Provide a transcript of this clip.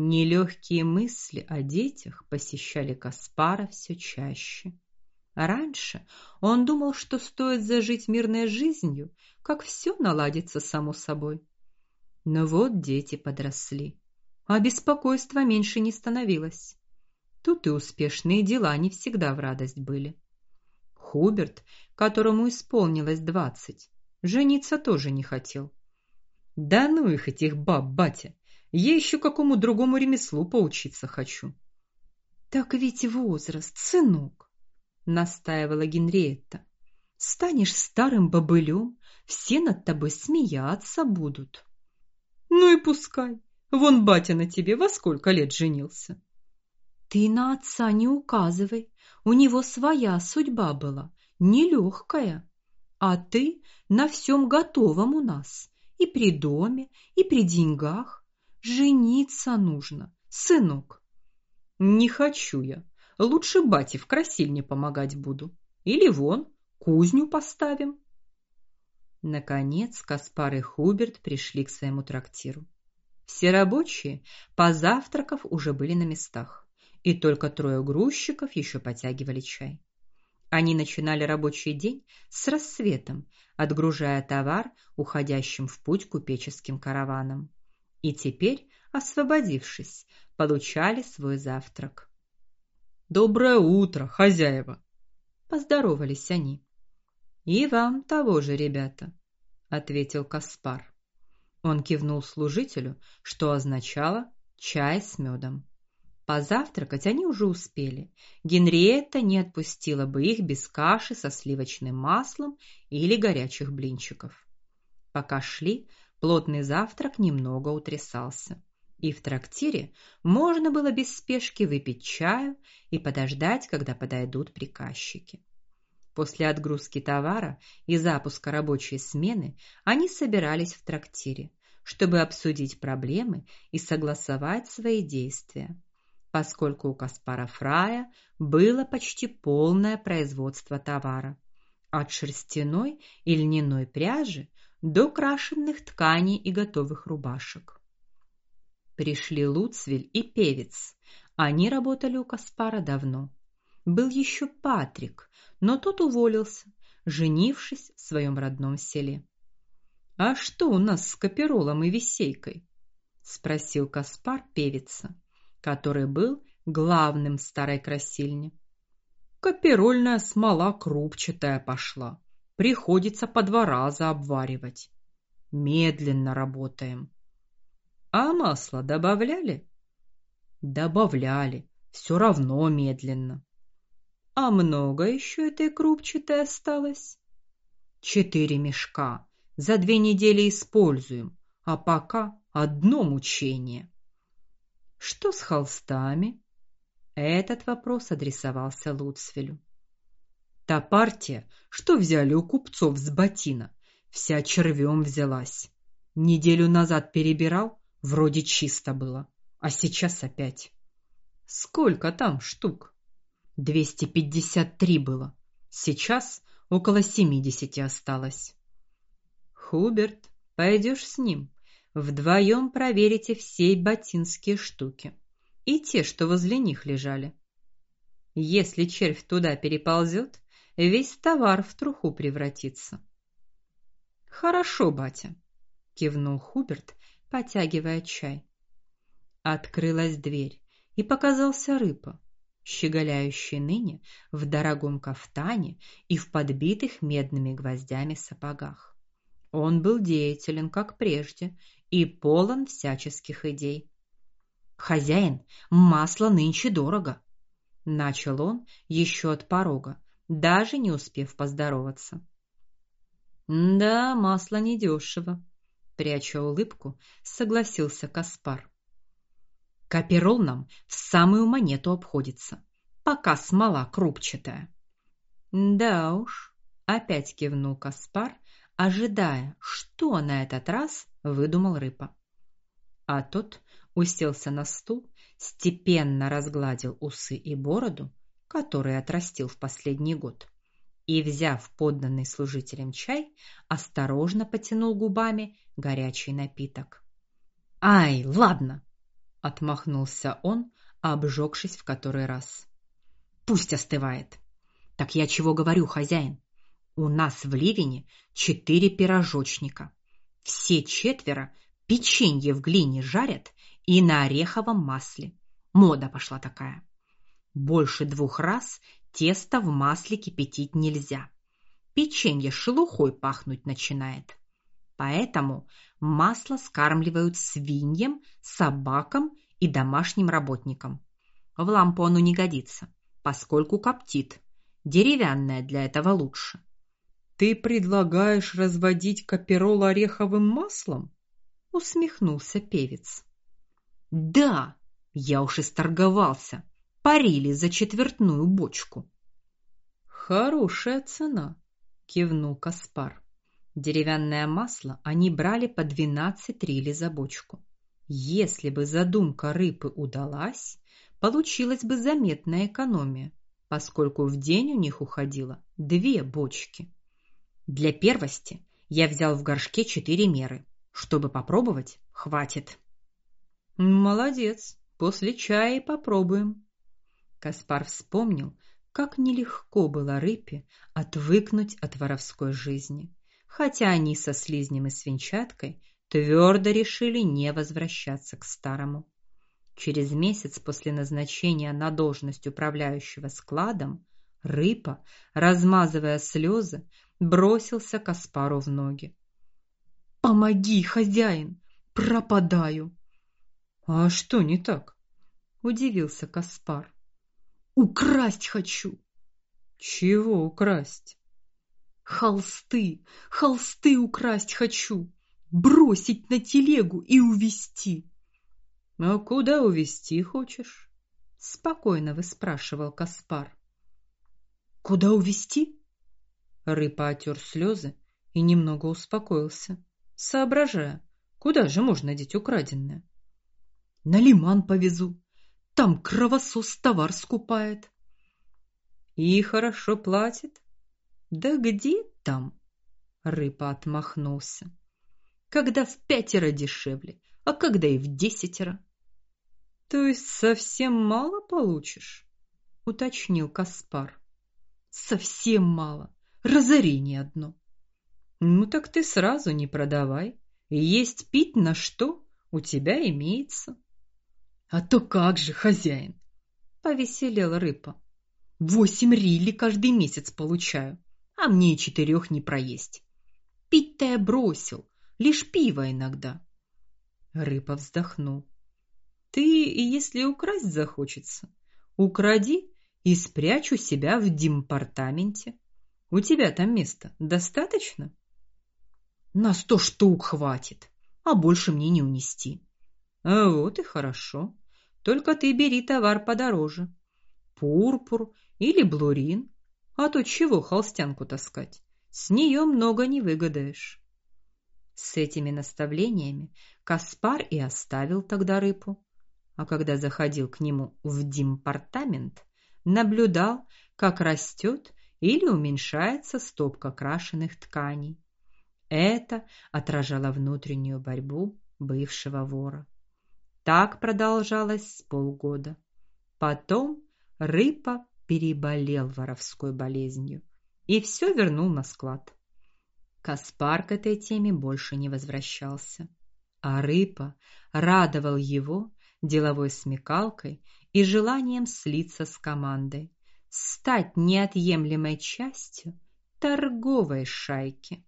Нелегкие мысли о детях посещали Каспара все чаще. Раньше он думал, что стоит зажить мирной жизнью, как все наладится само собой. Но вот дети подросли, а беспокойства меньше не становилось. Тут и успешные дела не всегда в радость были. Хуберт, которому исполнилось двадцать, жениться тоже не хотел. Да ну их этих баб, батя. Я еще какому другому ремеслу поучиться хочу. Так ведь возраст, сынок, настаивала Генриетта. Станешь старым бобылем, все над тобой смеяться будут. Ну и пускай. Вон батя на тебе во сколько лет женился. Ты на отца не указывай. У него своя судьба была, нелегкая. А ты на всем готовом у нас, и при доме, и при деньгах. Жениться нужно, сынок. Не хочу я. Лучше бате в красильне помогать буду. Или вон, кузню поставим. Наконец Каспар и Хуберт пришли к своему трактиру. Все рабочие, позавтракав, уже были на местах, и только трое грузчиков еще потягивали чай. Они начинали рабочий день с рассветом, отгружая товар уходящим в путь купеческим караваном и теперь, освободившись, получали свой завтрак. Доброе утро, хозяева, поздоровались они. И вам того же, ребята, ответил Каспар. Он кивнул служителю, что означало чай с медом. Позавтракать они уже успели. Генриетта не отпустила бы их без каши со сливочным маслом или горячих блинчиков. Пока шли, Плотный завтрак немного утрясался, и в трактире можно было без спешки выпить чаю и подождать, когда подойдут приказчики. После отгрузки товара и запуска рабочей смены они собирались в трактире, чтобы обсудить проблемы и согласовать свои действия, поскольку у Каспара Фрая было почти полное производство товара, от шерстяной и льняной пряжи до крашенных тканей и готовых рубашек. Пришли Луцвиль и Певец. Они работали у Каспара давно. Был еще Патрик, но тот уволился, женившись в своем родном селе. А что у нас с Каперолом и Висейкой? спросил Каспар Певица, который был главным в старой красильне. Каперольная смола крупчатая пошла. Приходится по два раза обваривать. Медленно работаем. А масло добавляли? Добавляли. Все равно медленно. А много еще этой крупчатой осталось? Четыре мешка. За две недели используем, а пока одно мучение. Что с холстами? Этот вопрос адресовался Луцвелю. Та партия, что взяли у купцов с Батина, вся червем взялась. Неделю назад перебирал, вроде чисто было, а сейчас опять. Сколько там штук? Двести пятьдесят три было. Сейчас около семидесяти осталось. Хуберт, пойдешь с ним. Вдвоем проверите все батинские штуки и те, что возле них лежали. Если червь туда переползет, весь товар в труху превратится. Хорошо, батя, кивнул Хуберт, потягивая чай. Открылась дверь, и показался рыба, щеголяющий ныне в дорогом кафтане и в подбитых медными гвоздями сапогах. Он был деятелен, как прежде, и полон всяческих идей. Хозяин, масло нынче дорого, начал он еще от порога, даже не успев поздороваться. Да, масло недешево, пряча улыбку, согласился Каспар. Каперол нам в самую монету обходится, пока смола крупчатая. Да уж, опять кивнул Каспар, ожидая, что на этот раз выдумал рыба. А тот уселся на стул, степенно разгладил усы и бороду который отрастил в последний год, и, взяв подданный служителем чай, осторожно потянул губами горячий напиток. Ай, ладно, отмахнулся он, обжегшись в который раз. Пусть остывает. Так я чего говорю, хозяин? У нас в Ливине четыре пирожочника. Все четверо печенье в глине жарят и на ореховом масле. Мода пошла такая. Больше двух раз тесто в масле кипятить нельзя. Печенье шелухой пахнуть начинает. Поэтому масло скармливают свиньям, собакам и домашним работникам. В лампу оно не годится, поскольку коптит. Деревянное для этого лучше. Ты предлагаешь разводить каперол ореховым маслом? усмехнулся певец. Да, я уж исторговался. Парили за четвертную бочку. Хорошая цена, кивнул Каспар. Деревянное масло они брали по 12 рили за бочку. Если бы задумка рыбы удалась, получилась бы заметная экономия, поскольку в день у них уходило две бочки. Для первости я взял в горшке четыре меры. Чтобы попробовать, хватит. Молодец. После чая и попробуем. Каспар вспомнил, как нелегко было рыбе отвыкнуть от воровской жизни хотя они со слизнем и свинчаткой твердо решили не возвращаться к старому. Через месяц после назначения на должность управляющего складом Рыпа, размазывая слезы, бросился к Аспару в ноги. Помоги, хозяин, пропадаю. А что не так? удивился Каспар. Украсть хочу. Чего украсть? Холсты, холсты украсть хочу, бросить на телегу и увести. А куда увести хочешь? спокойно выспрашивал Каспар. Куда увести? Рыба отер слезы и немного успокоился, соображая, куда же можно деть украденное. На лиман повезу. Там кровосос товар скупает. И хорошо платит? Да где там? Рыба отмахнулся. Когда в пятеро дешевле, а когда и в десятеро. То есть совсем мало получишь? уточнил Каспар. Совсем мало. Разорение одно. Ну так ты сразу не продавай. Есть пить на что у тебя имеется. А то как же, хозяин? повеселел рыба. Восемь рили каждый месяц получаю а мне и четырех не проесть. Пить-то я бросил, лишь пиво иногда. Рыба вздохнул. Ты, если украсть захочется, укради и спрячь у себя в департаменте. У тебя там места достаточно? На сто штук хватит, а больше мне не унести. А вот и хорошо. Только ты бери товар подороже. Пурпур или блурин а то чего холстянку таскать? С нее много не выгадаешь. С этими наставлениями Каспар и оставил тогда рыбу, а когда заходил к нему в департамент, наблюдал, как растет или уменьшается стопка крашеных тканей. Это отражало внутреннюю борьбу бывшего вора. Так продолжалось с полгода. Потом рыба переболел воровской болезнью и все вернул на склад. Каспар к этой теме больше не возвращался, а Рыпа радовал его деловой смекалкой и желанием слиться с командой, стать неотъемлемой частью торговой шайки.